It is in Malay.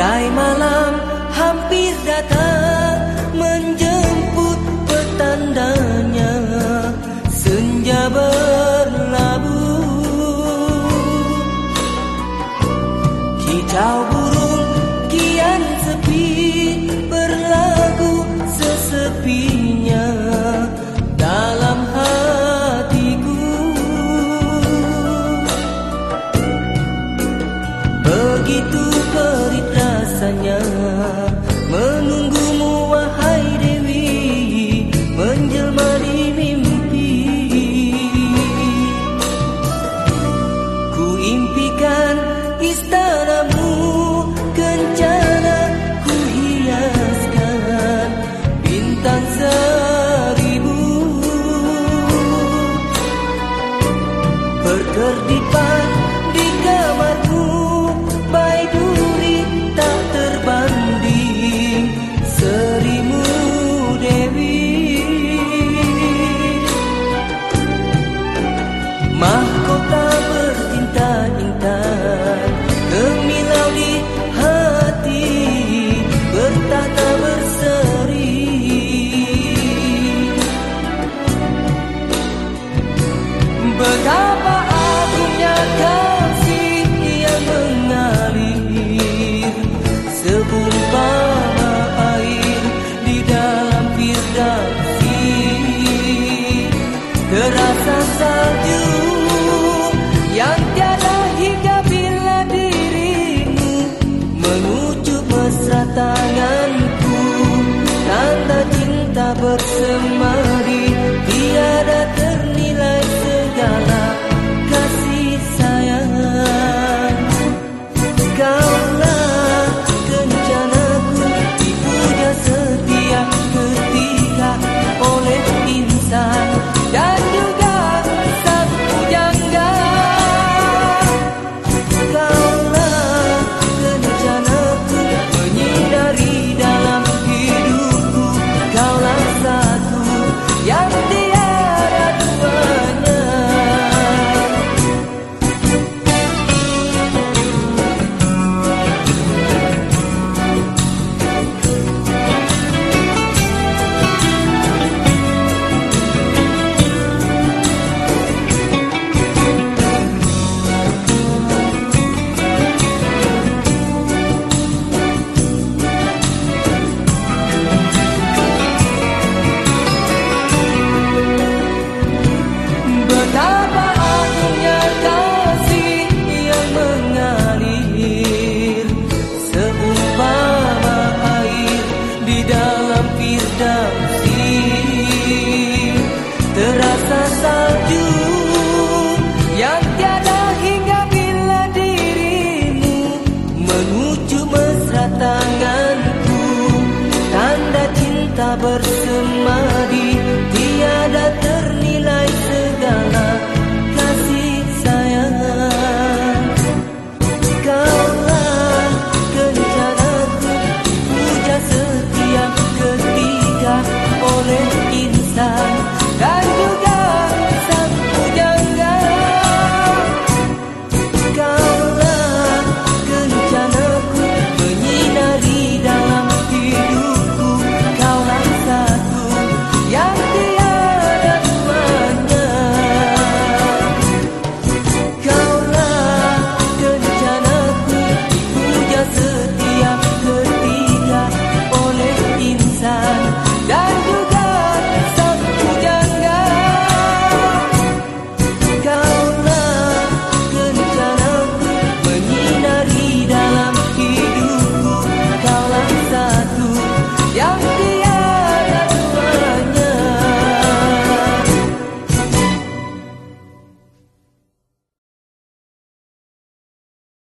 Gerai malam hampir datang Menjemput petandanya. Senja berlabuh. Kicau tiba di kamar.